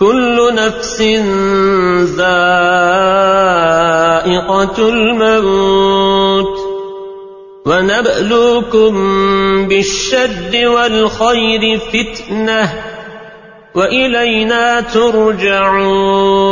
كل نفس ذائقة الموت. ونبلوكم بالشد والخير فتنة وإلينا ترجعون.